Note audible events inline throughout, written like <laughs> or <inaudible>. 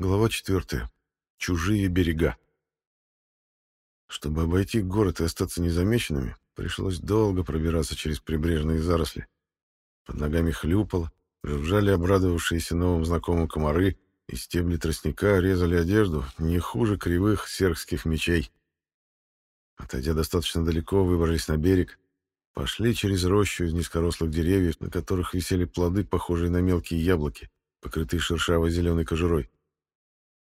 Глава 4. Чужие берега. Чтобы обойти город и остаться незамеченными, пришлось долго пробираться через прибрежные заросли. Под ногами хлюпало, жужжали обрадовавшиеся новым знакомым комары, и стебли тростника резали одежду не хуже кривых серхских мечей. Отойдя достаточно далеко, выбрались на берег, пошли через рощу из низкорослых деревьев, на которых висели плоды, похожие на мелкие яблоки, покрытые шершавой зеленой кожурой.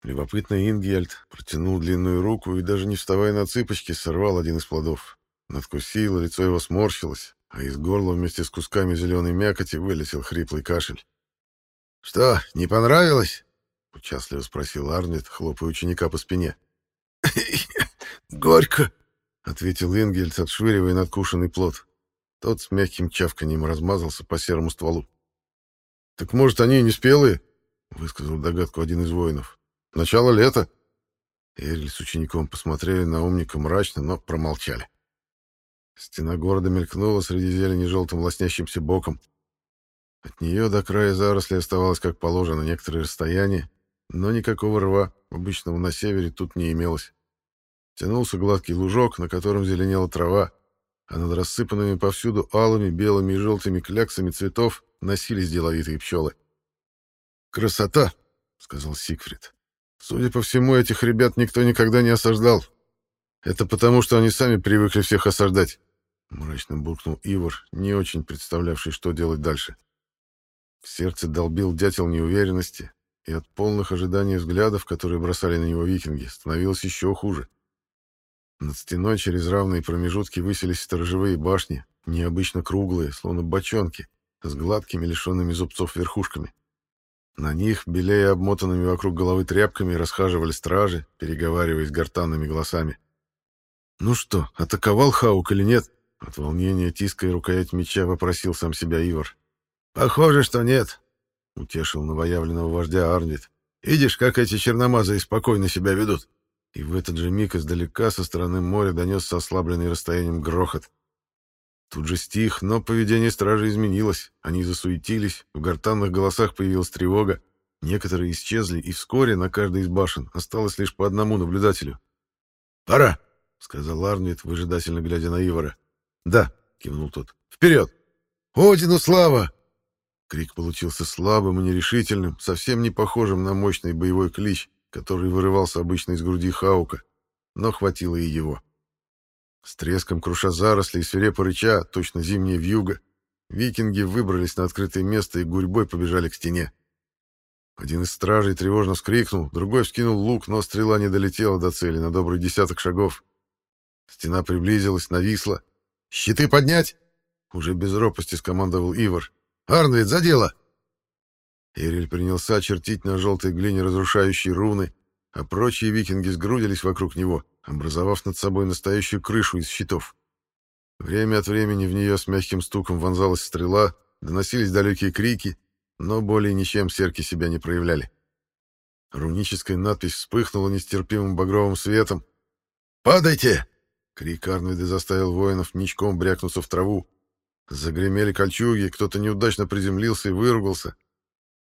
Любопытный Ингельд протянул длинную руку и, даже не вставая на цыпочки, сорвал один из плодов. Надкусил, лицо его сморщилось, а из горла вместе с кусками зеленой мякоти вылетел хриплый кашель. «Что, не понравилось?» — участливо спросил Арнет, хлопая ученика по спине. <laughs> «Горько!» — ответил Ингельд, отшвыривая надкушенный плод. Тот с мягким чавканием размазался по серому стволу. «Так, может, они и не спелые?» — высказал догадку один из воинов. Начало лета. Эриль с учеником посмотрели на умника мрачно, но промолчали. Стена города мелькнула среди зелени желтым лоснящимся боком. От нее до края заросли оставалось, как положено, некоторое расстояние, но никакого рва, обычного на севере, тут не имелось. Тянулся гладкий лужок, на котором зеленела трава, а над рассыпанными повсюду алыми, белыми и желтыми кляксами цветов носились деловитые пчелы. «Красота!» — сказал Сигфрид. Судя по всему, этих ребят никто никогда не осаждал. Это потому, что они сами привыкли всех осаждать. Мрачно буркнул Ивар, не очень представлявший, что делать дальше. В сердце долбил дятел неуверенности, и от полных ожиданий взглядов, которые бросали на него викинги, становилось еще хуже. Над стеной через равные промежутки высились сторожевые башни, необычно круглые, словно бочонки, с гладкими, лишенными зубцов верхушками. На них, белея обмотанными вокруг головы тряпками, расхаживали стражи, переговариваясь гортанными голосами. «Ну что, атаковал Хаук или нет?» От волнения, тиская рукоять меча, вопросил сам себя Ивар. «Похоже, что нет», — утешил новоявленного вождя Арнвид. «Видишь, как эти черномазые спокойно себя ведут?» И в этот же миг издалека со стороны моря донесся ослабленный расстоянием грохот. Тут же стих, но поведение стражи изменилось. Они засуетились, в гортанных голосах появилась тревога. Некоторые исчезли, и вскоре на каждой из башен осталось лишь по одному наблюдателю. «Пора!» — сказал Арнвид, выжидательно глядя на Ивара. «Да!» — кивнул тот. «Вперед!» «Одину слава!» Крик получился слабым и нерешительным, совсем не похожим на мощный боевой клич, который вырывался обычно из груди Хаука, но хватило и его. С треском круша заросли и свирепо рыча, точно зимняя вьюга, викинги выбрались на открытое место и гурьбой побежали к стене. Один из стражей тревожно вскрикнул, другой вскинул лук, но стрела не долетела до цели на добрый десяток шагов. Стена приблизилась, нависла. «Щиты поднять!» Уже без ропости скомандовал Ивар. «Арнвид, за дело!» Эриль принялся чертить на желтой глине разрушающие руны, а прочие викинги сгрудились вокруг него, образовав над собой настоящую крышу из щитов. Время от времени в нее с мягким стуком вонзалась стрела, доносились далекие крики, но более ничем серки себя не проявляли. Руническая надпись вспыхнула нестерпимым багровым светом. «Падайте!» — крик Арнвида заставил воинов ничком брякнуться в траву. Загремели кольчуги, кто-то неудачно приземлился и выругался.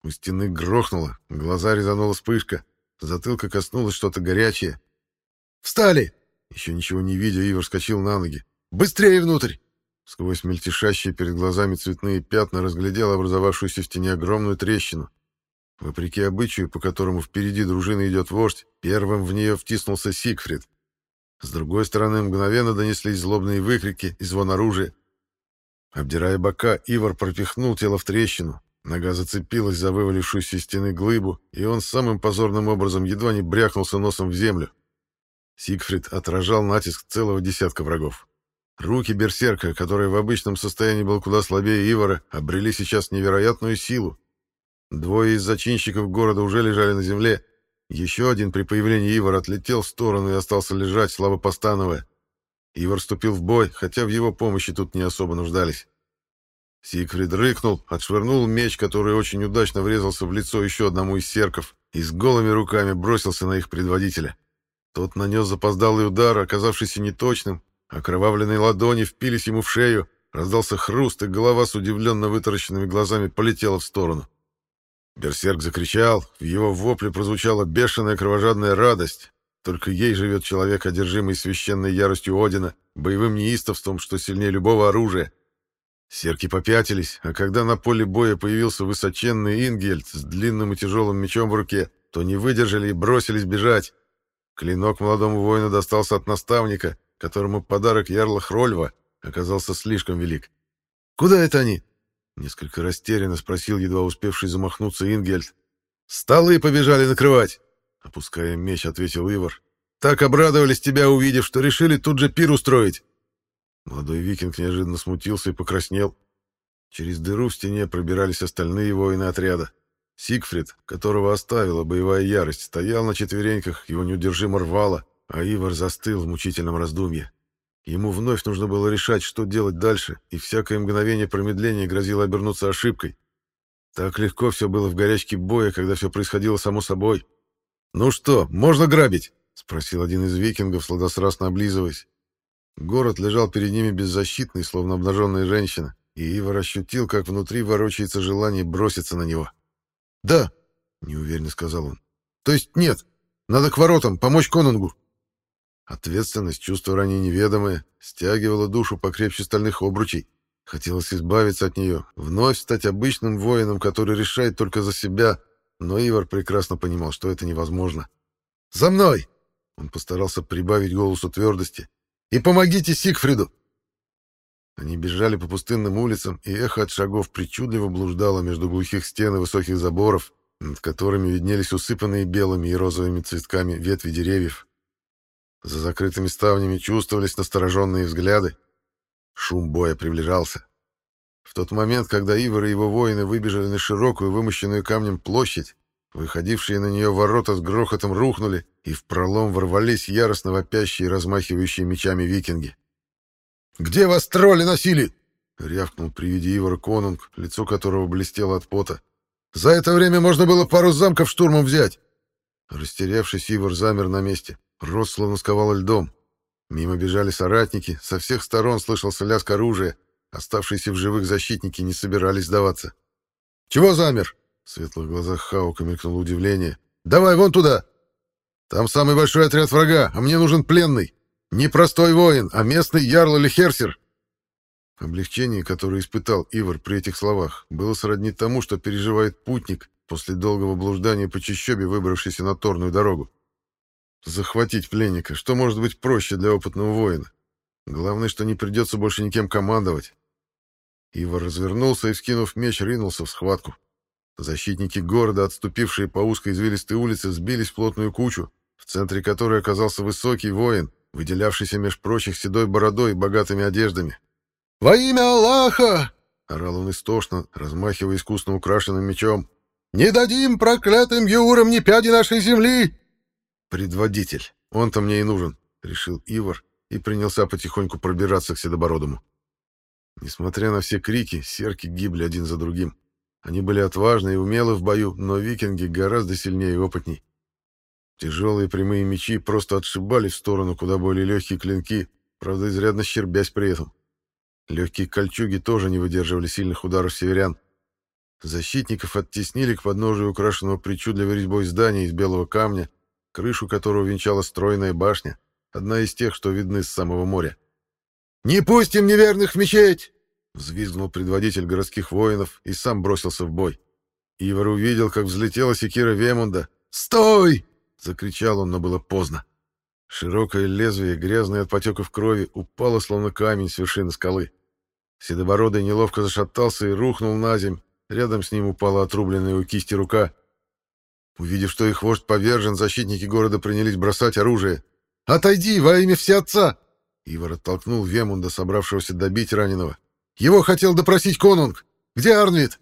У стены грохнуло, глаза резанула вспышка. Затылка коснулось что-то горячее. «Встали!» Еще ничего не видя, Ивар вскочил на ноги. «Быстрее внутрь!» Сквозь мельтешащие перед глазами цветные пятна разглядел образовавшуюся в стене огромную трещину. Вопреки обычаю, по которому впереди дружины идет вождь, первым в нее втиснулся Сигфрид. С другой стороны мгновенно донеслись злобные выкрики и звон оружия. Обдирая бока, Ивар пропихнул тело в трещину, Нога зацепилась за вывалившуюся из стены глыбу, и он самым позорным образом едва не брякнулся носом в землю. Сигфрид отражал натиск целого десятка врагов. Руки берсерка, который в обычном состоянии был куда слабее Ивара, обрели сейчас невероятную силу. Двое из зачинщиков города уже лежали на земле. Еще один при появлении Ивара отлетел в сторону и остался лежать, слабо постановая. Ивар вступил в бой, хотя в его помощи тут не особо нуждались. Сигфрид рыкнул, отшвырнул меч, который очень удачно врезался в лицо еще одному из серков, и с голыми руками бросился на их предводителя. Тот нанес запоздалый удар, оказавшийся неточным, окровавленные ладони впились ему в шею, раздался хруст, и голова с удивленно вытаращенными глазами полетела в сторону. Берсерк закричал, в его вопле прозвучала бешеная кровожадная радость. Только ей живет человек, одержимый священной яростью Одина, боевым неистовством, что сильнее любого оружия. Серки попятились, а когда на поле боя появился высоченный Ингельд с длинным и тяжелым мечом в руке, то не выдержали и бросились бежать. Клинок молодому воину достался от наставника, которому подарок ярла Хрольва оказался слишком велик. «Куда это они?» — несколько растерянно спросил едва успевший замахнуться Ингельд. «Столы побежали накрывать!» — опуская меч, ответил Ивар. «Так обрадовались тебя, увидев, что решили тут же пир устроить!» Молодой викинг неожиданно смутился и покраснел. Через дыру в стене пробирались остальные воины отряда. Сигфрид, которого оставила боевая ярость, стоял на четвереньках, его неудержимо рвало, а Ивар застыл в мучительном раздумье. Ему вновь нужно было решать, что делать дальше, и всякое мгновение промедления грозило обернуться ошибкой. Так легко все было в горячке боя, когда все происходило само собой. «Ну что, можно грабить?» — спросил один из викингов, сладострастно облизываясь. Город лежал перед ними беззащитный, словно обнаженная женщина, и Ивар ощутил, как внутри ворочается желание броситься на него. «Да», — неуверенно сказал он. «То есть нет, надо к воротам, помочь конунгу». Ответственность, чувство ранее неведомое, стягивало душу покрепче стальных обручей. Хотелось избавиться от нее, вновь стать обычным воином, который решает только за себя, но Ивар прекрасно понимал, что это невозможно. «За мной!» Он постарался прибавить голосу твердости. «И помогите Сигфриду!» Они бежали по пустынным улицам, и эхо от шагов причудливо блуждало между глухих стен и высоких заборов, над которыми виднелись усыпанные белыми и розовыми цветками ветви деревьев. За закрытыми ставнями чувствовались настороженные взгляды. Шум боя приближался. В тот момент, когда Ивар и его воины выбежали на широкую, вымощенную камнем площадь, выходившие на нее ворота с грохотом рухнули, и в пролом ворвались яростно вопящие и размахивающие мечами викинги. «Где вас тролли носили?» — рявкнул при виде Ивара конунг, лицо которого блестело от пота. «За это время можно было пару замков штурмом взять!» Растерявшись, Ивар замер на месте. Рот словно сковало льдом. Мимо бежали соратники, со всех сторон слышался лязг оружия. Оставшиеся в живых защитники не собирались сдаваться. «Чего замер?» В светлых глазах Хаука мелькнуло удивление. «Давай вон туда! Там самый большой отряд врага, а мне нужен пленный. Не простой воин, а местный ярл или херсер!» Облегчение, которое испытал Ивар при этих словах, было сродни тому, что переживает путник после долгого блуждания по чащобе, выбравшийся на торную дорогу. Захватить пленника, что может быть проще для опытного воина? Главное, что не придется больше никем командовать. Ивар развернулся и, вскинув меч, ринулся в схватку. Защитники города, отступившие по узкой извилистой улице, сбились в плотную кучу, в центре которой оказался высокий воин, выделявшийся меж прочих седой бородой и богатыми одеждами. «Во имя Аллаха!» — орал он истошно, размахивая искусно украшенным мечом. «Не дадим проклятым юрам ни пяди нашей земли!» «Предводитель. Он-то мне и нужен», — решил Ивар и принялся потихоньку пробираться к Седобородому. Несмотря на все крики, серки гибли один за другим. Они были отважны и умелы в бою, но викинги гораздо сильнее и опытней. Тяжелые прямые мечи просто отшибали в сторону куда более легкие клинки, правда, изрядно щербясь при этом. Легкие кольчуги тоже не выдерживали сильных ударов северян. Защитников оттеснили к подножию украшенного причудливой резьбой здания из белого камня, крышу которого венчала стройная башня, одна из тех, что видны с самого моря. «Не пустим неверных в мечеть!» — взвизгнул предводитель городских воинов и сам бросился в бой. Ивар увидел, как взлетела секира Вемунда. «Стой!» — закричал он, но было поздно. Широкое лезвие, грязное от потеков крови, упало, словно камень с вершины скалы. Седобородый неловко зашатался и рухнул на земь. Рядом с ним упала отрубленная у кисти рука. Увидев, что их вождь повержен, защитники города принялись бросать оружие. «Отойди, во имя всеотца!» Ивар оттолкнул Вемунда, собравшегося добить раненого. «Его хотел допросить конунг! Где Арнвид?»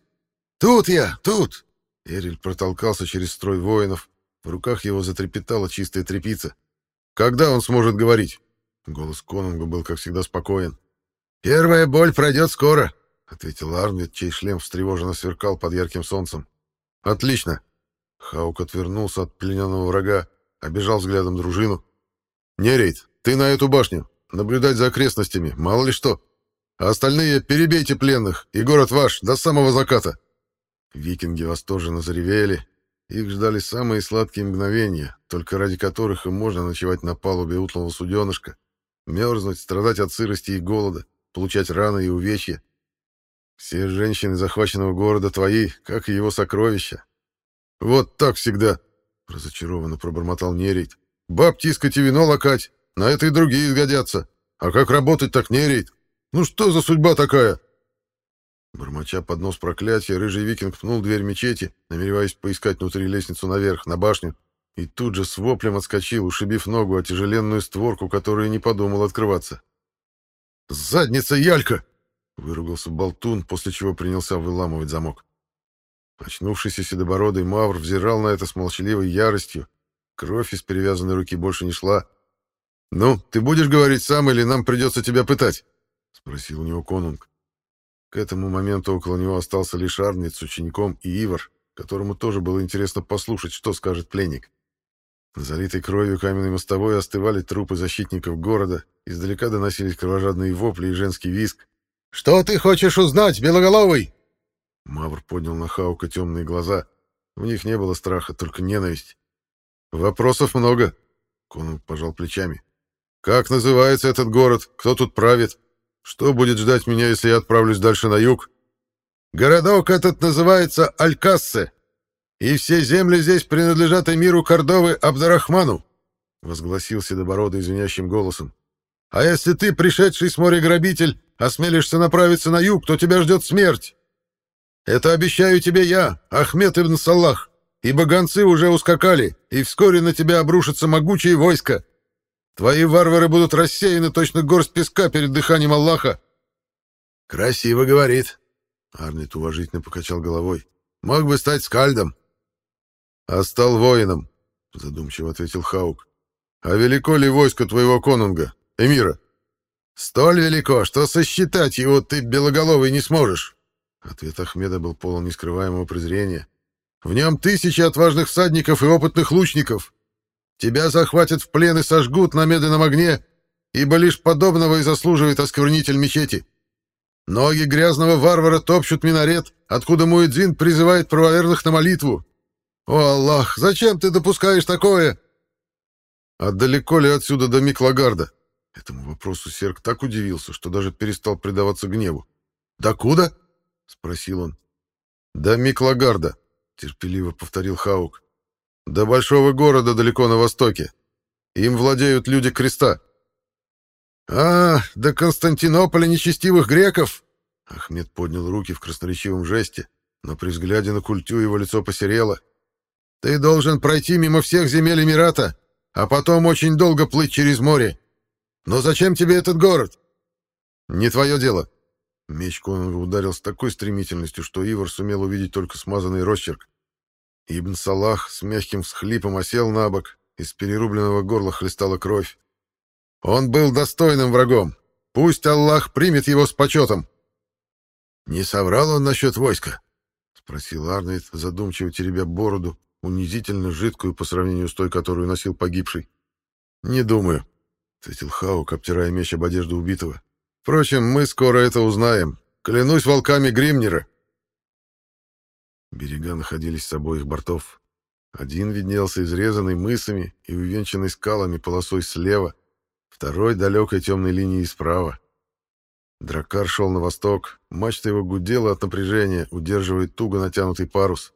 «Тут я, тут!» Эриль протолкался через строй воинов. В руках его затрепетала чистая тряпица. «Когда он сможет говорить?» Голос конунга был, как всегда, спокоен. «Первая боль пройдет скоро», — ответил Арнвид, чей шлем встревоженно сверкал под ярким солнцем. «Отлично. Хаук отвернулся от плененного врага, обежал взглядом дружину. «Нерейд, ты на эту башню. Наблюдать за окрестностями, мало ли что. А остальные перебейте пленных, и город ваш до самого заката». Викинги восторженно заревели. Их ждали самые сладкие мгновения, только ради которых им можно ночевать на палубе утлого суденышка, мерзнуть, страдать от сырости и голода, получать раны и увечья. Все женщины захваченного города твои, как и его сокровища. Вот так всегда, — разочарованно пробормотал Нерейт. Баб тискать и вино лакать, на это и другие сгодятся. А как работать, так Нерейт. Ну что за судьба такая? Бормоча под нос проклятия, рыжий викинг пнул дверь мечети, намереваясь поискать внутри лестницу наверх, на башню, и тут же с воплем отскочил, ушибив ногу о тяжеленную створку, которая не подумал открываться. «Задница Ялька!» Выругался болтун, после чего принялся выламывать замок. Очнувшийся седобородый мавр взирал на это с молчаливой яростью. Кровь из перевязанной руки больше не шла. «Ну, ты будешь говорить сам, или нам придется тебя пытать?» — спросил у него конунг. К этому моменту около него остался лишь Арнит с учеником и Ивар, которому тоже было интересно послушать, что скажет пленник. Залитой кровью каменной мостовой остывали трупы защитников города, издалека доносились кровожадные вопли и женский визг. «Что ты хочешь узнать, Белоголовый?» Мавр поднял на Хаука темные глаза. В них не было страха, только ненависть. «Вопросов много», — Конунг пожал плечами. «Как называется этот город? Кто тут правит? Что будет ждать меня, если я отправлюсь дальше на юг?» «Городок этот называется Алькассе, и все земли здесь принадлежат эмиру Кордовы Абдарахману», — возгласил Седобородый извиняющим голосом. «А если ты, пришедший с моря грабитель, осмелишься направиться на юг, то тебя ждет смерть. Это обещаю тебе я, Ахмед ибн Саллах, ибо гонцы уже ускакали, и вскоре на тебя обрушатся могучие войска. Твои варвары будут рассеяны точно горсть песка перед дыханием Аллаха. Красиво говорит. Арнит уважительно покачал головой. Мог бы стать скальдом. А стал воином, задумчиво ответил Хаук. А велико ли войско твоего конунга, эмира? «Столь велико, что сосчитать его ты, белоголовый, не сможешь!» Ответ Ахмеда был полон нескрываемого презрения. «В нем тысячи отважных всадников и опытных лучников. Тебя захватят в плен и сожгут на медленном огне, ибо лишь подобного и заслуживает осквернитель мечети. Ноги грязного варвара топчут минарет, откуда Муэдзин призывает правоверных на молитву. О, Аллах, зачем ты допускаешь такое?» «А далеко ли отсюда до Миклагарда?» Этому вопросу Серк так удивился, что даже перестал предаваться гневу. «Докуда?» — спросил он. «До Миклагарда», — терпеливо повторил Хаук. «До большого города далеко на востоке. Им владеют люди креста». «А, до Константинополя нечестивых греков!» Ахмед поднял руки в красноречивом жесте, но при взгляде на культю его лицо посерело. «Ты должен пройти мимо всех земель Эмирата, а потом очень долго плыть через море. Но зачем тебе этот город? Не твое дело. Меч Конунга ударил с такой стремительностью, что Ивар сумел увидеть только смазанный росчерк. Ибн Салах с мягким всхлипом осел на бок, из перерубленного горла хлестала кровь. Он был достойным врагом. Пусть Аллах примет его с почетом. Не соврал он насчет войска? Спросил Арнольд, задумчиво теребя бороду, унизительно жидкую по сравнению с той, которую носил погибший. Не думаю. — ответил Хаук, обтирая меч об одежду убитого. «Впрочем, мы скоро это узнаем. Клянусь волками Гримнера!» Берега находились с обоих бортов. Один виднелся изрезанный мысами и увенчанный скалами полосой слева, второй — далекой темной линией справа. Дракар шел на восток, мачта его гудела от напряжения, удерживая туго натянутый парус.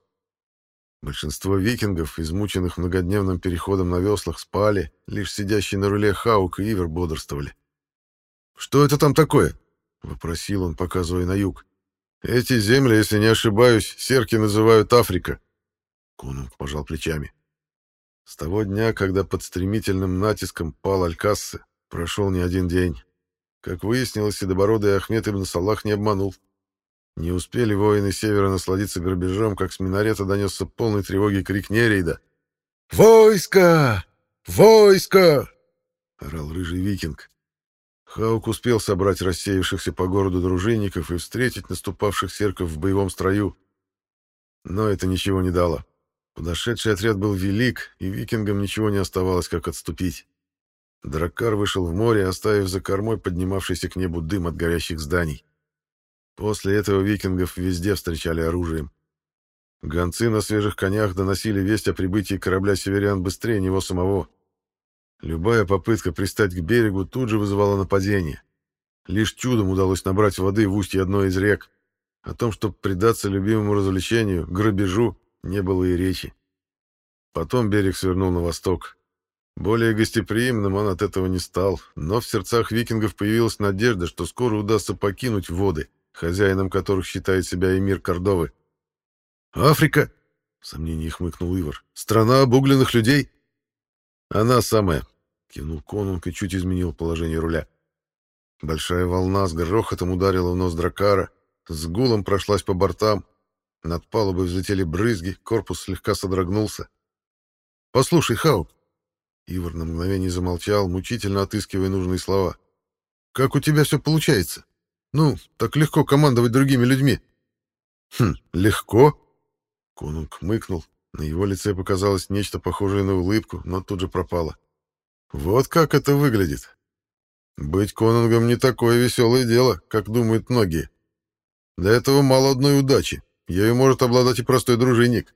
Большинство викингов, измученных многодневным переходом на веслах, спали, лишь сидящие на руле Хаук и Ивер бодрствовали. «Что это там такое?» — вопросил он, показывая на юг. «Эти земли, если не ошибаюсь, серки называют Африка». Конунг пожал плечами. С того дня, когда под стремительным натиском пал Алькассе, прошел не один день. Как выяснилось, седобородый Ахмед ибн Салах не обманул. Не успели воины севера насладиться грабежом, как с минарета донесся полный тревоги крик Нерейда. «Войско! Войско!» — орал рыжий викинг. Хаук успел собрать рассеявшихся по городу дружинников и встретить наступавших серков в боевом строю. Но это ничего не дало. Подошедший отряд был велик, и викингам ничего не оставалось, как отступить. Драккар вышел в море, оставив за кормой поднимавшийся к небу дым от горящих зданий. После этого викингов везде встречали оружием. Гонцы на свежих конях доносили весть о прибытии корабля «Северян» быстрее него самого. Любая попытка пристать к берегу тут же вызывала нападение. Лишь чудом удалось набрать воды в устье одной из рек. О том, чтобы предаться любимому развлечению, грабежу, не было и речи. Потом берег свернул на восток. Более гостеприимным он от этого не стал, но в сердцах викингов появилась надежда, что скоро удастся покинуть воды, хозяином которых считает себя эмир Кордовы. «Африка?» — в сомнении хмыкнул Ивар. «Страна обугленных людей?» «Она самая», — кивнул конунг и чуть изменил положение руля. Большая волна с грохотом ударила в нос дракара, с гулом прошлась по бортам. Над палубой взлетели брызги, корпус слегка содрогнулся. «Послушай, Хаук!» Ивар на мгновение замолчал, мучительно отыскивая нужные слова. «Как у тебя все получается? Ну, так легко командовать другими людьми». «Хм, легко?» Конунг мыкнул. На его лице показалось нечто похожее на улыбку, но тут же пропало. «Вот как это выглядит. Быть конунгом не такое веселое дело, как думают многие. Для этого мало одной удачи. Ею может обладать и простой дружинник.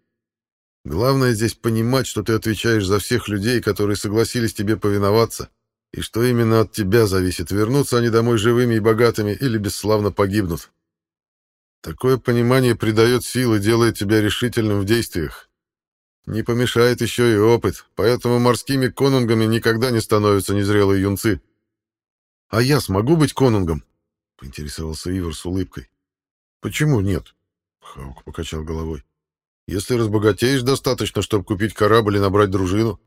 Главное здесь понимать, что ты отвечаешь за всех людей, которые согласились тебе повиноваться, и что именно от тебя зависит, вернутся они домой живыми и богатыми или бесславно погибнут. Такое понимание придает силы, делает тебя решительным в действиях. Не помешает еще и опыт, поэтому морскими конунгами никогда не становятся незрелые юнцы. — А я смогу быть конунгом? — поинтересовался Ивар с улыбкой. — Почему нет? — Хаук покачал головой. — Если разбогатеешь достаточно, чтобы купить корабль и набрать дружину.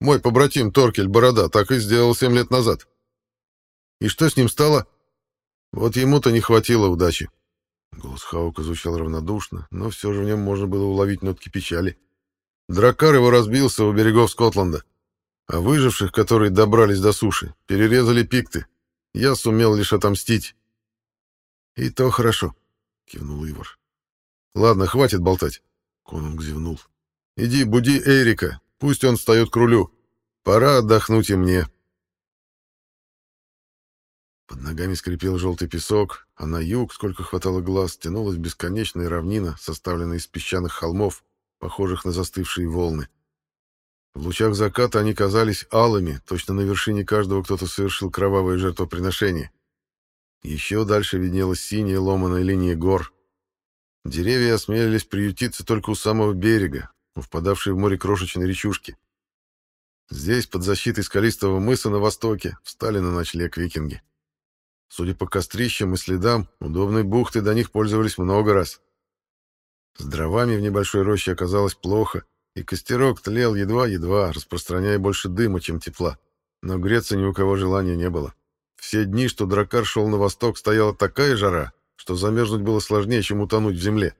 Мой побратим Торкель Борода так и сделал семь лет назад. И что с ним стало? Вот ему-то не хватило удачи. Голос Хаука звучал равнодушно, но все же в нем можно было уловить нотки печали. Дракар его разбился у берегов Скотланда, а выживших, которые добрались до суши, перерезали пикты. Я сумел лишь отомстить. — И то хорошо, — кивнул Ивар. — Ладно, хватит болтать, — Конунг зевнул. — Иди, буди Эрика, пусть он встает к рулю. Пора отдохнуть и мне. Под ногами скрипел желтый песок, а на юг, сколько хватало глаз, тянулась бесконечная равнина, составленная из песчаных холмов, похожих на застывшие волны. В лучах заката они казались алыми, точно на вершине каждого кто-то совершил кровавое жертвоприношение. Еще дальше виднелась синяя ломаная линия гор. Деревья осмелились приютиться только у самого берега, у впадавшей в море крошечной речушки. Здесь, под защитой скалистого мыса на востоке, встали на ночлег викинги. Судя по кострищам и следам, удобной бухты до них пользовались много раз. С дровами в небольшой роще оказалось плохо, и костерок тлел едва-едва, распространяя больше дыма, чем тепла. Но греться ни у кого желания не было. Все дни, что дракар шел на восток, стояла такая жара, что замерзнуть было сложнее, чем утонуть в земле.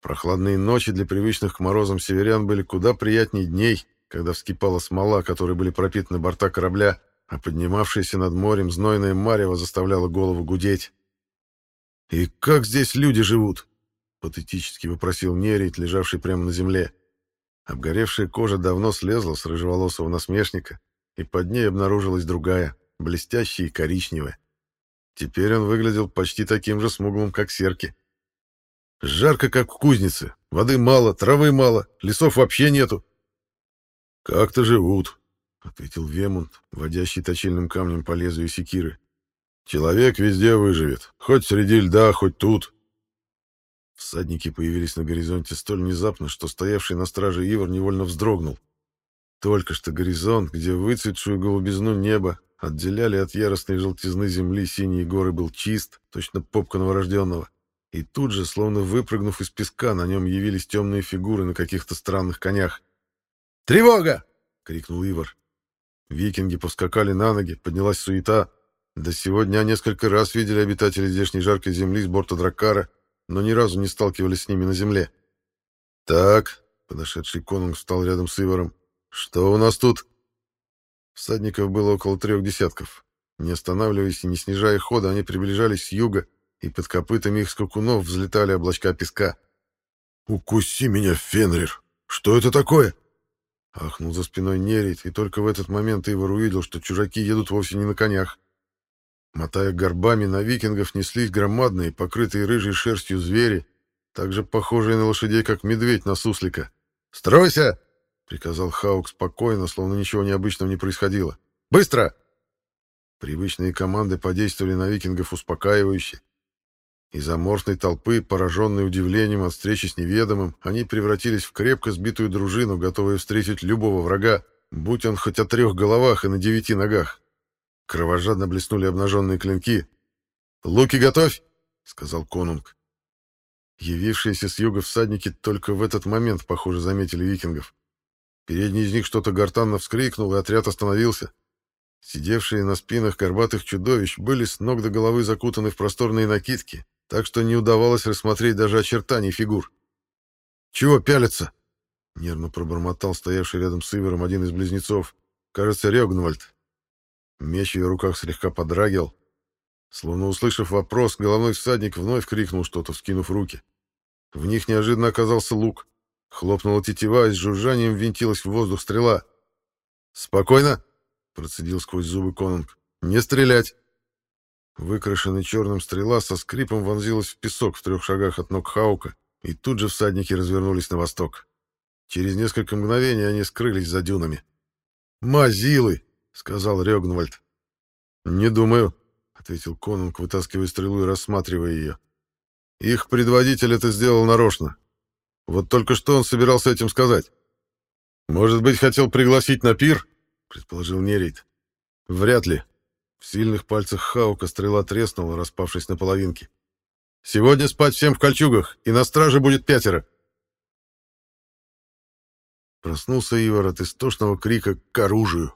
Прохладные ночи для привычных к морозам северян были куда приятнее дней, когда вскипала смола, которой были пропитаны борта корабля, а поднимавшаяся над морем знойная марево заставляла голову гудеть. «И как здесь люди живут?» — патетически вопросил Нерит, лежавший прямо на земле. Обгоревшая кожа давно слезла с рыжеволосого насмешника, и под ней обнаружилась другая, блестящая и коричневая. Теперь он выглядел почти таким же смуглым, как серки. «Жарко, как в кузнице. Воды мало, травы мало, лесов вообще нету». «Как-то живут», — ответил Вемунд, водящий точильным камнем по лезвию секиры. «Человек везде выживет, хоть среди льда, хоть тут». Всадники появились на горизонте столь внезапно, что стоявший на страже Ивар невольно вздрогнул. Только что горизонт, где выцветшую голубизну неба отделяли от яростной желтизны земли синие горы, был чист, точно попка новорожденного. И тут же, словно выпрыгнув из песка, на нем явились темные фигуры на каких-то странных конях. «Тревога!» — крикнул Ивар. Викинги повскакали на ноги, поднялась суета. До сегодня несколько раз видели обитатели здешней жаркой земли с борта Драккара, но ни разу не сталкивались с ними на земле. «Так», — подошедший конунг встал рядом с Иваром, — «что у нас тут?» Всадников было около трех десятков. Не останавливаясь и не снижая хода, они приближались с юга, и под копытами их скакунов взлетали облачка песка. «Укуси меня, Фенрир! Что это такое?» Ахнул за спиной Нерит, и только в этот момент Ивар увидел, что чужаки едут вовсе не на конях. Мотая горбами, на викингов неслись громадные, покрытые рыжей шерстью звери, так же похожие на лошадей, как медведь на суслика. «Стройся!» — приказал Хаук спокойно, словно ничего необычного не происходило. «Быстро!» Привычные команды подействовали на викингов успокаивающе. Из аморфной толпы, пораженной удивлением от встречи с неведомым, они превратились в крепко сбитую дружину, готовую встретить любого врага, будь он хоть о трех головах и на девяти ногах. Кровожадно блеснули обнаженные клинки. «Луки готовь!» — сказал конунг. Явившиеся с юга всадники только в этот момент, похоже, заметили викингов. Передний из них что-то гортанно вскрикнул, и отряд остановился. Сидевшие на спинах горбатых чудовищ были с ног до головы закутаны в просторные накидки, так что не удавалось рассмотреть даже очертаний фигур. «Чего пялятся?» — нервно пробормотал стоявший рядом с Ивером один из близнецов. «Кажется, Рёгнвальд». Меч в ее руках слегка подрагивал. Словно услышав вопрос, головной всадник вновь крикнул что-то, вскинув руки. В них неожиданно оказался лук. Хлопнула тетива, и с жужжанием винтилась в воздух стрела. «Спокойно!» — процедил сквозь зубы Конунг. «Не стрелять!» Выкрашенный черным стрела со скрипом вонзилась в песок в трех шагах от ног Хаука, и тут же всадники развернулись на восток. Через несколько мгновений они скрылись за дюнами. «Мазилы!» — сказал Рёгнвальд. «Не думаю», — ответил Конунг, вытаскивая стрелу и рассматривая ее. «Их предводитель это сделал нарочно. Вот только что он собирался этим сказать. Может быть, хотел пригласить на пир?» — предположил Нерейд. «Вряд ли». В сильных пальцах Хаука стрела треснула, распавшись на половинки. «Сегодня спать всем в кольчугах, и на страже будет пятеро». Проснулся Ивар от истошного крика «к оружию».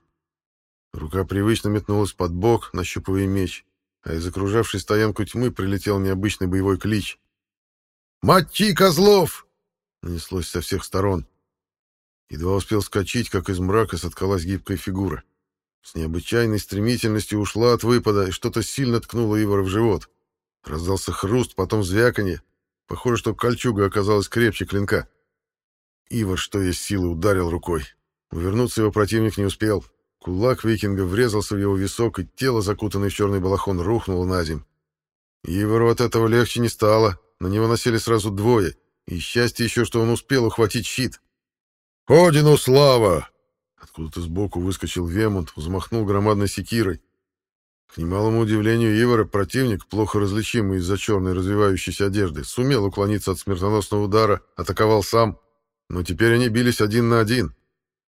Рука привычно метнулась под бок, нащупывая меч, а из окружавшей стоянку тьмы прилетел необычный боевой клич. «Мати, козлов!» — нанеслось со всех сторон. Едва успел скачить, как из мрака соткалась гибкая фигура. С необычайной стремительностью ушла от выпада, и что-то сильно ткнуло Ивара в живот. Раздался хруст, потом звяканье. Похоже, что кольчуга оказалась крепче клинка. Ивар, что есть силы, ударил рукой. Увернуться его противник не успел. Кулак викинга врезался в его висок, и тело, закутанное в черный балахон, рухнуло на земь. Ивару от этого легче не стало. На него носили сразу двое. И счастье еще, что он успел ухватить щит. «Одину слава!» Откуда-то сбоку выскочил Вемонт, взмахнул громадной секирой. К немалому удивлению Ивара, противник, плохо различимый из-за черной развивающейся одежды, сумел уклониться от смертоносного удара, атаковал сам. Но теперь они бились один на один.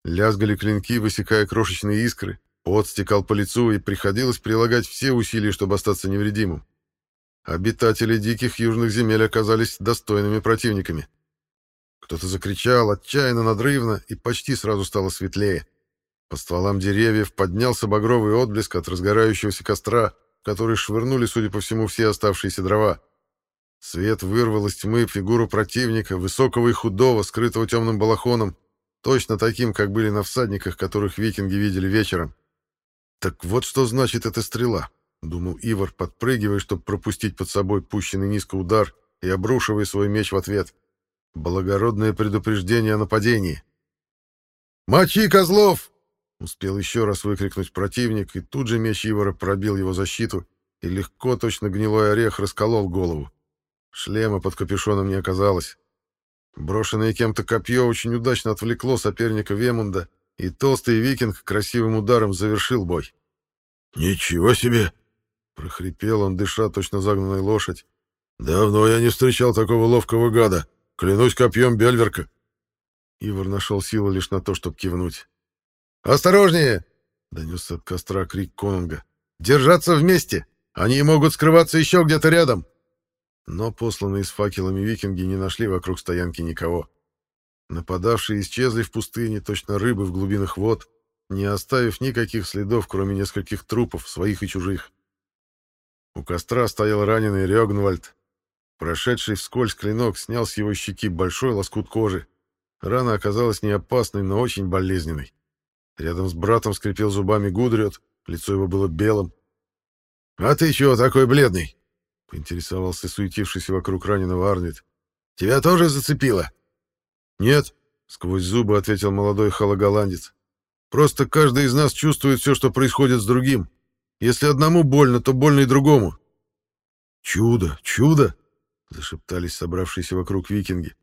Лязгали клинки, высекая крошечные искры. Пот стекал по лицу, и приходилось прилагать все усилия, чтобы остаться невредимым. Обитатели диких южных земель оказались достойными противниками. Кто-то закричал отчаянно, надрывно, и почти сразу стало светлее. По стволам деревьев поднялся багровый отблеск от разгорающегося костра, который швырнули, судя по всему, все оставшиеся дрова. Свет вырвал из тьмы фигуру противника, высокого и худого, скрытого темным балахоном, Точно таким, как были на всадниках, которых викинги видели вечером. Так вот что значит эта стрела, думал Ивар, подпрыгивая, чтобы пропустить под собой пущенный низко удар и обрушивая свой меч в ответ. Благородное предупреждение о нападении. «Мочи, козлов!» Успел еще раз выкрикнуть противник, и тут же меч Ивара пробил его защиту, и легко, точно гнилой орех, расколол голову. Шлема под капюшоном не оказалось. Брошенное кем-то копье очень удачно отвлекло соперника Вемунда, и толстый викинг красивым ударом завершил бой. «Ничего себе!» — прохрипел он, дыша точно загнанной лошадь. «Давно я не встречал такого ловкого гада. Клянусь копьем Бельверка». Ивар нашел силы лишь на то, чтобы кивнуть. «Осторожнее!» — донесся от костра крик Конунга. «Держаться вместе! Они могут скрываться еще где-то рядом!» Но посланные с факелами викинги не нашли вокруг стоянки никого. Нападавшие исчезли в пустыне, точно рыбы в глубинах вод, не оставив никаких следов, кроме нескольких трупов, своих и чужих. У костра стоял раненый Рёгнвальд. Прошедший вскользь клинок снял с его щеки большой лоскут кожи. Рана оказалась не опасной, но очень болезненной. Рядом с братом скрипел зубами Гудрет, лицо его было белым. «А ты чего такой бледный?» Поинтересовался суетившийся вокруг раненого Арнвид. «Тебя тоже зацепило?» «Нет», — сквозь зубы ответил молодой халоголандец. «Просто каждый из нас чувствует все, что происходит с другим. Если одному больно, то больно и другому». «Чудо, чудо!» — зашептались собравшиеся вокруг викинги.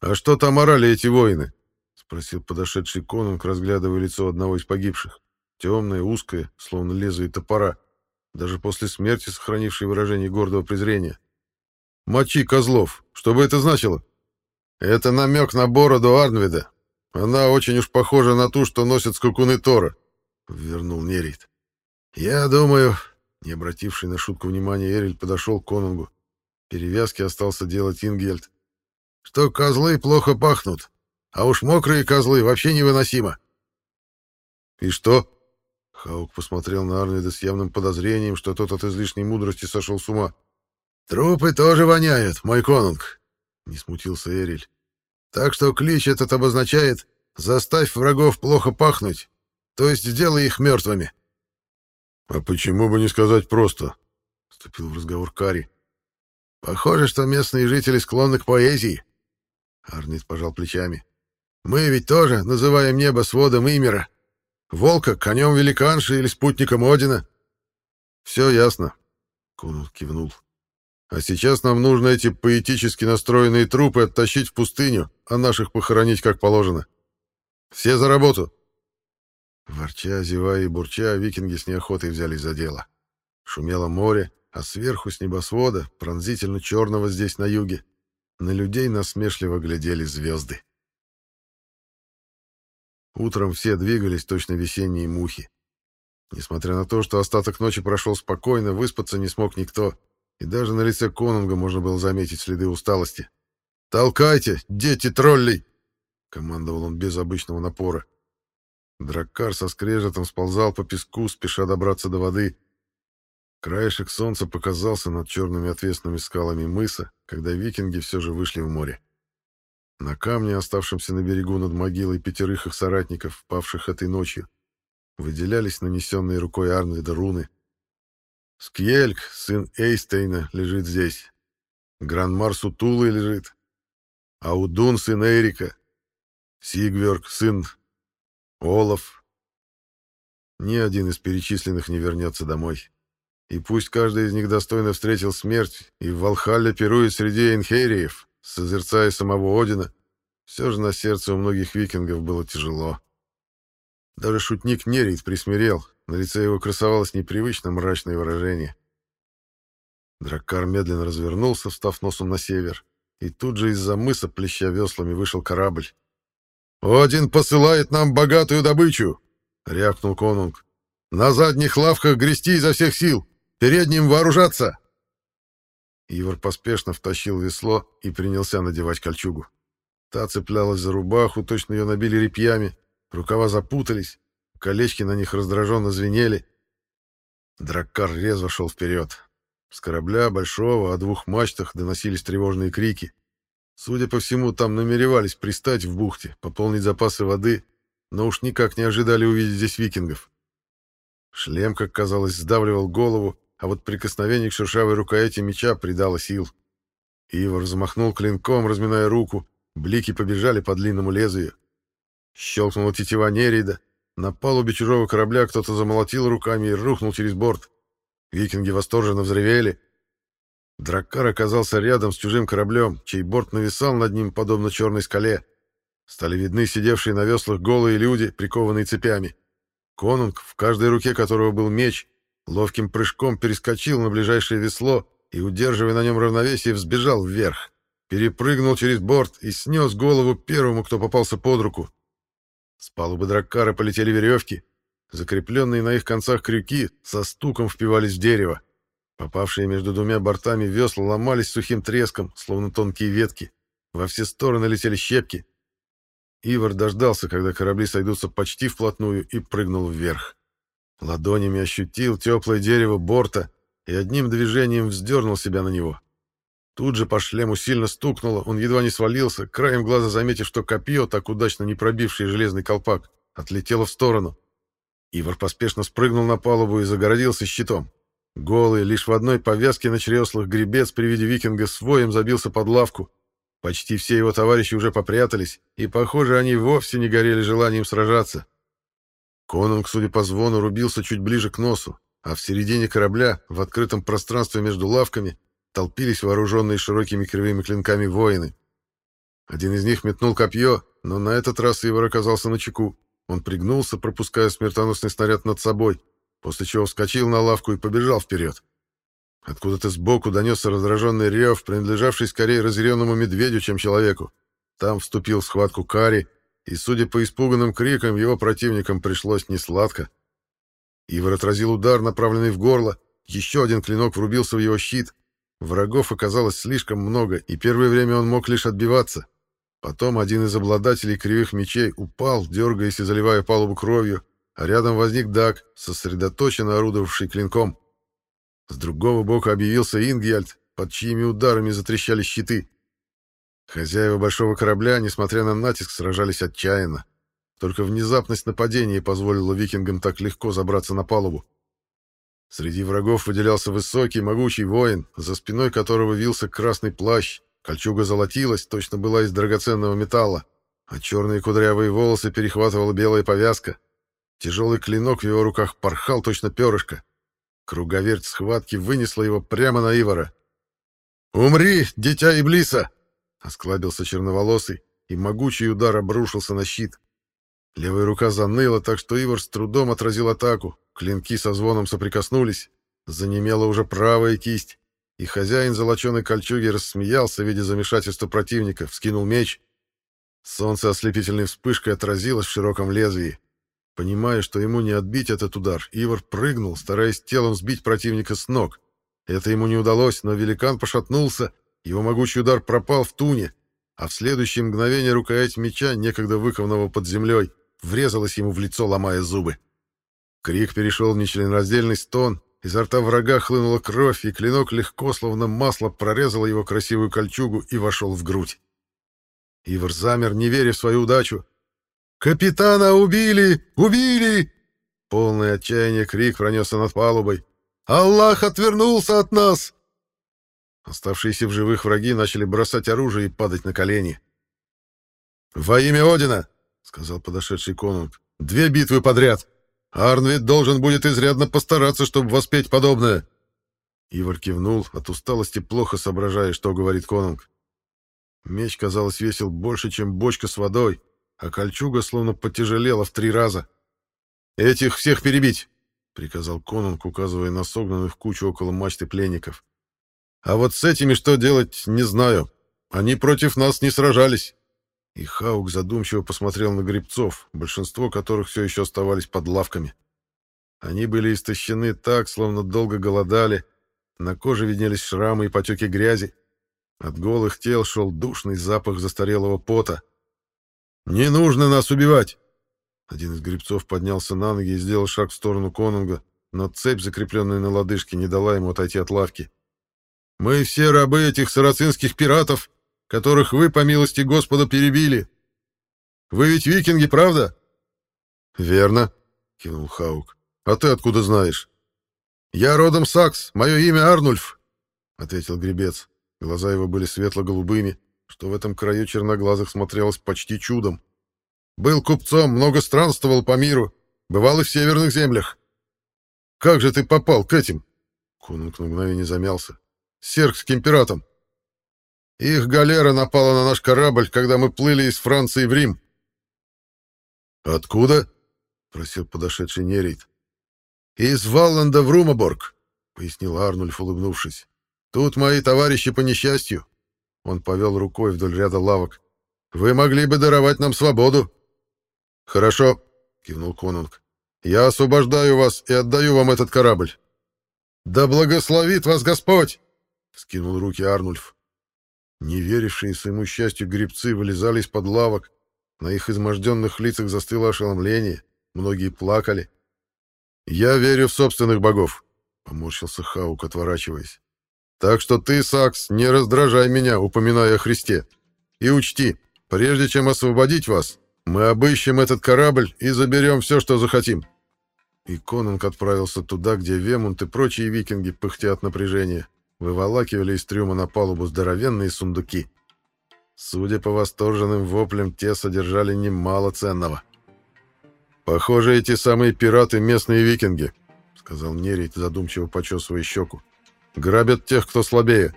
«А что там орали эти воины?» — спросил подошедший конунг, разглядывая лицо одного из погибших. Темное, узкое, словно лезвие топора, даже после смерти сохранившее выражение гордого презрения. «Мочи, козлов! Что бы это значило?» «Это намек на бороду Арнвида. Она очень уж похожа на ту, что носят скакуны Тора», — вернул Нерит. «Я думаю...» — не обративший на шутку внимания Эриль подошел к конунгу. Перевязки остался делать Ингельд. «Что козлы плохо пахнут, а уж мокрые козлы вообще невыносимо». «И что?» Хаук посмотрел на Арнвида с явным подозрением, что тот от излишней мудрости сошел с ума. «Трупы тоже воняют, мой конунг», — не смутился Эриль. «Так что клич этот обозначает «заставь врагов плохо пахнуть», то есть сделай их мертвыми». «А почему бы не сказать просто?» — вступил в разговор Кари. «Похоже, что местные жители склонны к поэзии». Арнит пожал плечами. «Мы ведь тоже называем небо сводом Имера». Волка конем великанши или спутником Одина? Все ясно, Кунут кивнул. А сейчас нам нужно эти поэтически настроенные трупы оттащить в пустыню, а наших похоронить как положено. Все за работу. Ворча, зевая и бурча, викинги с неохотой взялись за дело. Шумело море, а сверху с небосвода, пронзительно черного здесь на юге, на людей насмешливо глядели звезды. Утром все двигались точно весенние мухи. Несмотря на то, что остаток ночи прошел спокойно, выспаться не смог никто, и даже на лице Конунга можно было заметить следы усталости. «Толкайте, дети троллей!» — командовал он без обычного напора. Драккар со скрежетом сползал по песку, спеша добраться до воды. Краешек солнца показался над черными отвесными скалами мыса, когда викинги все же вышли в море. На камне, оставшемся на берегу над могилой пятерых их соратников, павших этой ночью, выделялись нанесенные рукой Арнвида руны. Скьельк, сын Эйстейна, лежит здесь. Гранмар Сутулы лежит. Аудун, сын Эрика. Сигверк, сын Олаф. Ни один из перечисленных не вернется домой. И пусть каждый из них достойно встретил смерть и в Валхалле пирует среди энхериев, Созерцая самого Одина, все же на сердце у многих викингов было тяжело. Даже шутник Нерит присмирел, на лице его красовалось непривычно мрачное выражение. Драккар медленно развернулся, встав носом на север, и тут же из-за мыса, плеща веслами, вышел корабль. «Один посылает нам богатую добычу!» — рявкнул конунг. «На задних лавках грести изо всех сил! Передним вооружаться!» Ивар поспешно втащил весло и принялся надевать кольчугу. Та цеплялась за рубаху, точно ее набили репьями, рукава запутались, колечки на них раздраженно звенели. Драккар резво шел вперед. С корабля большого о двух мачтах доносились тревожные крики. Судя по всему, там намеревались пристать в бухте, пополнить запасы воды, но уж никак не ожидали увидеть здесь викингов. Шлем, как казалось, сдавливал голову, а вот прикосновение к шершавой рукояти меча придало сил. Ивар замахнул клинком, разминая руку, блики побежали по длинному лезвию. Щелкнула тетива Нерида. На палубе чужого корабля кто-то замолотил руками и рухнул через борт. Викинги восторженно взревели. Драккар оказался рядом с чужим кораблем, чей борт нависал над ним, подобно черной скале. Стали видны сидевшие на веслах голые люди, прикованные цепями. Конунг, в каждой руке которого был меч, ловким прыжком перескочил на ближайшее весло и, удерживая на нем равновесие, взбежал вверх. Перепрыгнул через борт и снес голову первому, кто попался под руку. С палубы драккара полетели веревки. Закрепленные на их концах крюки со стуком впивались в дерево. Попавшие между двумя бортами весла ломались сухим треском, словно тонкие ветки. Во все стороны летели щепки. Ивар дождался, когда корабли сойдутся почти вплотную, и прыгнул вверх. Ладонями ощутил теплое дерево борта и одним движением вздернул себя на него. Тут же по шлему сильно стукнуло, он едва не свалился, краем глаза заметив, что копье, так удачно не пробившее железный колпак, отлетело в сторону. Ивар поспешно спрыгнул на палубу и загородился щитом. Голый, лишь в одной повязке на чреслах гребец при виде викинга своим забился под лавку. Почти все его товарищи уже попрятались, и, похоже, они вовсе не горели желанием сражаться. Конунг, судя по звону, рубился чуть ближе к носу, а в середине корабля, в открытом пространстве между лавками, толпились вооруженные широкими кривыми клинками воины. Один из них метнул копье, но на этот раз Ивар оказался на чеку. Он пригнулся, пропуская смертоносный снаряд над собой, после чего вскочил на лавку и побежал вперед. Откуда-то сбоку донесся раздраженный рев, принадлежавший скорее разъяренному медведю, чем человеку. Там вступил в схватку Кари, и, судя по испуганным крикам, его противникам пришлось несладко. Ивар отразил удар, направленный в горло, еще один клинок врубился в его щит. Врагов оказалось слишком много, и первое время он мог лишь отбиваться. Потом один из обладателей кривых мечей упал, дергаясь и заливая палубу кровью, а рядом возник Даг, сосредоточенно орудовавший клинком. С другого бока объявился Ингьяльд, под чьими ударами затрещали щиты. Хозяева большого корабля, несмотря на натиск, сражались отчаянно. Только внезапность нападения позволила викингам так легко забраться на палубу. Среди врагов выделялся высокий, могучий воин, за спиной которого вился красный плащ, Кольчуга золотилась, точно была из драгоценного металла, а черные кудрявые волосы перехватывала белая повязка. Тяжелый клинок в его руках порхал точно перышко. Круговерть схватки вынесла его прямо на Ивара. «Умри, дитя Иблиса!» — осклабился черноволосый, и могучий удар обрушился на щит. Левая рука заныла, так что Ивар с трудом отразил атаку. Клинки со звоном соприкоснулись. Занемела уже правая кисть и хозяин золоченой кольчуги рассмеялся, видя замешательство противника, вскинул меч. Солнце ослепительной вспышкой отразилось в широком лезвии. Понимая, что ему не отбить этот удар, Ивар прыгнул, стараясь телом сбить противника с ног. Это ему не удалось, но великан пошатнулся, его могучий удар пропал в туне, а в следующее мгновение рукоять меча, некогда выкованного под землей, врезалась ему в лицо, ломая зубы. Крик перешел в нечленораздельный стон, Изо рта врага хлынула кровь, и клинок легко, словно масло, прорезал его красивую кольчугу и вошел в грудь. Ивар замер, не веря в свою удачу. «Капитана убили! Убили!» Полное отчаяние крик пронесся над палубой. «Аллах отвернулся от нас!» Оставшиеся в живых враги начали бросать оружие и падать на колени. «Во имя Одина!» — сказал подошедший конунг. «Две битвы подряд!» Арнвид должен будет изрядно постараться, чтобы воспеть подобное. Ивар кивнул, от усталости плохо соображая, что говорит конунг. Меч, казалось, весил больше, чем бочка с водой, а кольчуга словно потяжелела в три раза. «Этих всех перебить!» — приказал конунг, указывая на согнанных кучу около мачты пленников. «А вот с этими что делать, не знаю. Они против нас не сражались. И Хаук задумчиво посмотрел на грибцов, большинство которых все еще оставались под лавками. Они были истощены так, словно долго голодали, на коже виднелись шрамы и потеки грязи. От голых тел шел душный запах застарелого пота. «Не нужно нас убивать!» Один из грибцов поднялся на ноги и сделал шаг в сторону конунга, но цепь, закрепленная на лодыжке, не дала ему отойти от лавки. «Мы все рабы этих сарацинских пиратов!» которых вы, по милости Господа, перебили. Вы ведь викинги, правда? Верно, кивнул Хаук. А ты откуда знаешь? Я родом Сакс, мое имя Арнульф, ответил гребец. Глаза его были светло-голубыми, что в этом краю черноглазых смотрелось почти чудом. Был купцом, много странствовал по миру, бывал и в северных землях. Как же ты попал к этим? Конунг на мгновение замялся. Серкским пиратам. Их галера напала на наш корабль, когда мы плыли из Франции в Рим. Откуда? просил подошедший Нерейт. Из Валланда в Румаборг, пояснил Арнульф, улыбнувшись. Тут мои товарищи по несчастью. Он повел рукой вдоль ряда лавок. Вы могли бы даровать нам свободу. Хорошо, кивнул Конунг. Я освобождаю вас и отдаю вам этот корабль. Да благословит вас Господь, скинул руки Арнульф. Не верившие своему счастью грибцы вылезали из-под лавок, на их изможденных лицах застыло ошеломление, многие плакали. «Я верю в собственных богов», — поморщился Хаук, отворачиваясь. «Так что ты, Сакс, не раздражай меня, упоминая о Христе. И учти, прежде чем освободить вас, мы обыщем этот корабль и заберем все, что захотим». И Конунг отправился туда, где Вемунт и прочие викинги пыхтят напряжения выволакивали из трюма на палубу здоровенные сундуки. Судя по восторженным воплям, те содержали немало ценного. «Похоже, эти самые пираты — местные викинги», — сказал Нерит, задумчиво почесывая щеку. «Грабят тех, кто слабее».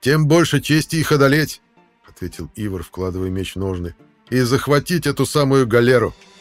тем больше чести их одолеть, — ответил Ивар, вкладывая меч в ножны, — и захватить эту самую галеру. —